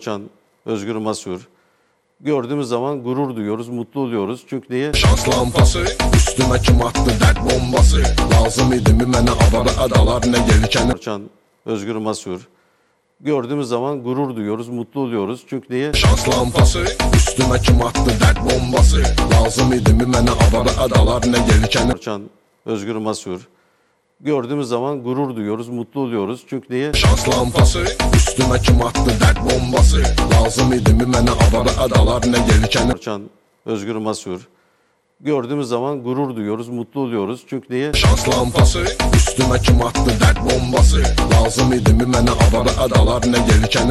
Orçan, Özgür Masur. Gördüğümüz zaman gurur duyuyoruz, mutlu oluyoruz. Çünkü niye? Şans lampası Üstüme kim attı dert bombası Lazım idi mi mənə avara adalar ne gelkəni Orçan, Özgür Masur. Gördüğümüz zaman gurur duyuyoruz, mutlu oluyoruz. Çünkü niye? Şans lampası Üstüme kim attı dert bombası Lazım idi mi mənə avara adalar ne gelkəni Orçan, Özgür Masur. Gördüğümüz zaman gurur duyuyoruz, mutlu oluyoruz. Çünkü niye? Şans lampası Üstüme kim attı dert bombası Lazım idi mi mənə avara adalar ne gelkəni Orçan, Özgür Masur. Gördüğümüz zaman gurur duyuyoruz, mutlu oluyoruz. Çünkü niye? Şans lampası Üstüme kim attı dert bombası Lazım idi mi mənə avara adalar ne gelkəni